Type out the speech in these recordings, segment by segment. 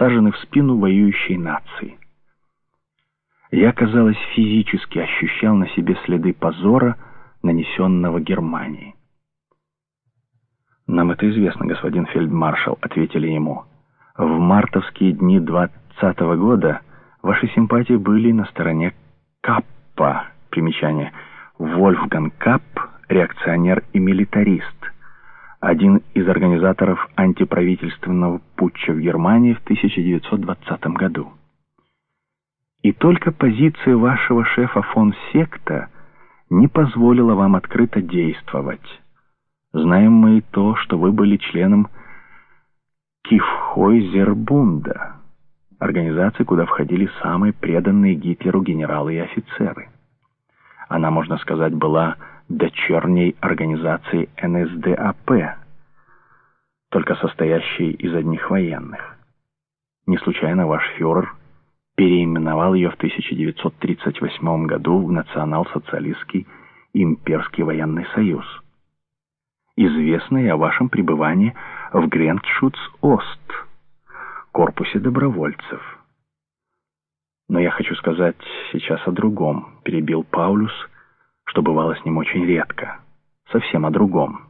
всажены в спину воюющей нации. Я, казалось, физически ощущал на себе следы позора, нанесенного Германии. «Нам это известно, господин фельдмаршал», — ответили ему. «В мартовские дни двадцатого года ваши симпатии были на стороне Каппа». Примечание. Вольфган Капп, реакционер и милитарист, один из организаторов антиправительственного путча в Германии в 1920 году. И только позиция вашего шефа фон Секта не позволила вам открыто действовать. Знаем мы и то, что вы были членом Кифхойзербунда, организации, куда входили самые преданные Гитлеру генералы и офицеры. Она, можно сказать, была дочерней организации НСДАП, только состоящей из одних военных. Не случайно ваш фюрер переименовал ее в 1938 году в Национал-социалистский имперский военный союз. Известно и о вашем пребывании в Грендшутс-Ост, корпусе добровольцев. Но я хочу сказать сейчас о другом, перебил Паулюс, что бывало с ним очень редко. Совсем о другом.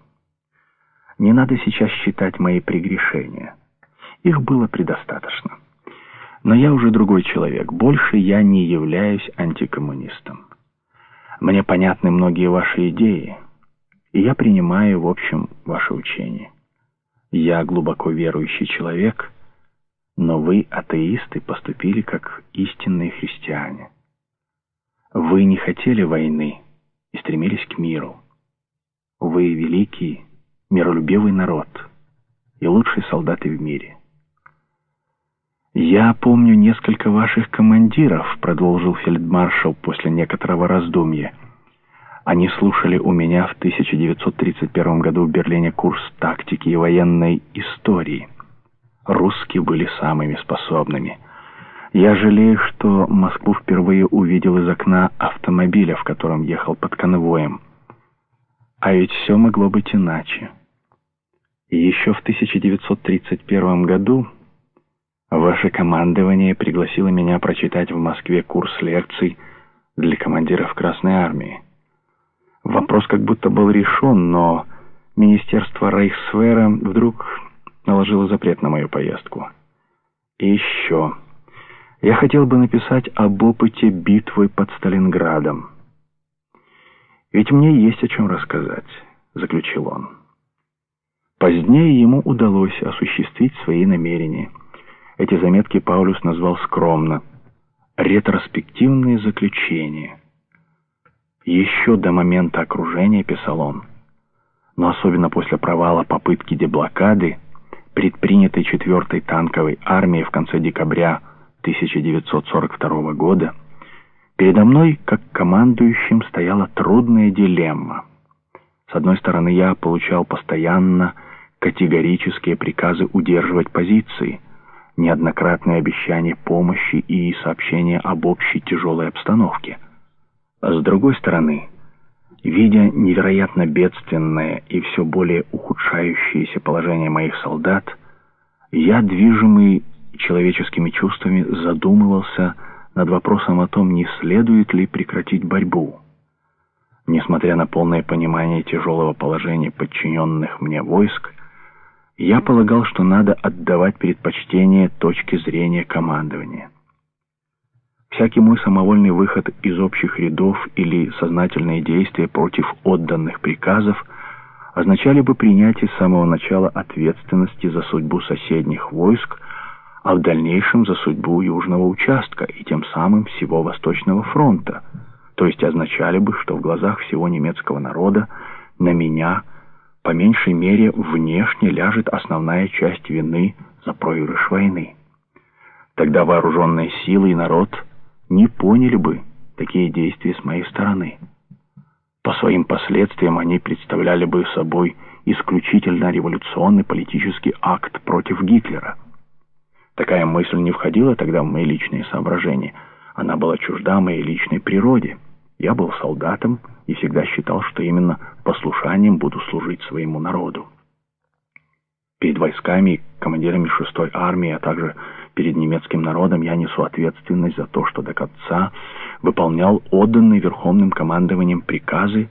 Не надо сейчас считать мои прегрешения. Их было предостаточно. Но я уже другой человек. Больше я не являюсь антикоммунистом. Мне понятны многие ваши идеи, и я принимаю, в общем, ваше учение. Я глубоко верующий человек, но вы, атеисты, поступили как истинные христиане. Вы не хотели войны и стремились к миру. Вы великий, миролюбивый народ и лучшие солдаты в мире. «Я помню несколько ваших командиров», — продолжил фельдмаршал после некоторого раздумья. «Они слушали у меня в 1931 году в Берлине курс тактики и военной истории. Русские были самыми способными. Я жалею, что Москву впервые увидел из окна автомобиля, в котором ехал под конвоем. А ведь все могло быть иначе. И еще в 1931 году Ваше командование пригласило меня прочитать в Москве курс лекций для командиров Красной Армии. Вопрос как будто был решен, но Министерство Рейхсфера вдруг наложило запрет на мою поездку. И еще. Я хотел бы написать об опыте битвы под Сталинградом. Ведь мне есть о чем рассказать, заключил он. Позднее ему удалось осуществить свои намерения – эти заметки Паулюс назвал скромно «ретроспективные заключения». Еще до момента окружения, писал он, но особенно после провала попытки деблокады, предпринятой 4-й танковой армией в конце декабря 1942 года, передо мной, как командующим, стояла трудная дилемма. С одной стороны, я получал постоянно категорические приказы удерживать позиции – неоднократные обещания помощи и сообщения об общей тяжелой обстановке. А с другой стороны, видя невероятно бедственное и все более ухудшающееся положение моих солдат, я, движимый человеческими чувствами, задумывался над вопросом о том, не следует ли прекратить борьбу. Несмотря на полное понимание тяжелого положения подчиненных мне войск, я полагал, что надо отдавать предпочтение точке зрения командования. Всякий мой самовольный выход из общих рядов или сознательные действия против отданных приказов означали бы принятие с самого начала ответственности за судьбу соседних войск, а в дальнейшем за судьбу южного участка и тем самым всего Восточного фронта, то есть означали бы, что в глазах всего немецкого народа на меня – по меньшей мере внешне ляжет основная часть вины за проигрыш войны. Тогда вооруженные силы и народ не поняли бы такие действия с моей стороны. По своим последствиям они представляли бы собой исключительно революционный политический акт против Гитлера. Такая мысль не входила тогда в мои личные соображения. Она была чужда моей личной природе. Я был солдатом и всегда считал, что именно послушанием буду служить своему народу. Перед войсками, командирами 6-й армии, а также Перед немецким народом я несу ответственность за то, что до конца выполнял отданные Верховным командованием приказы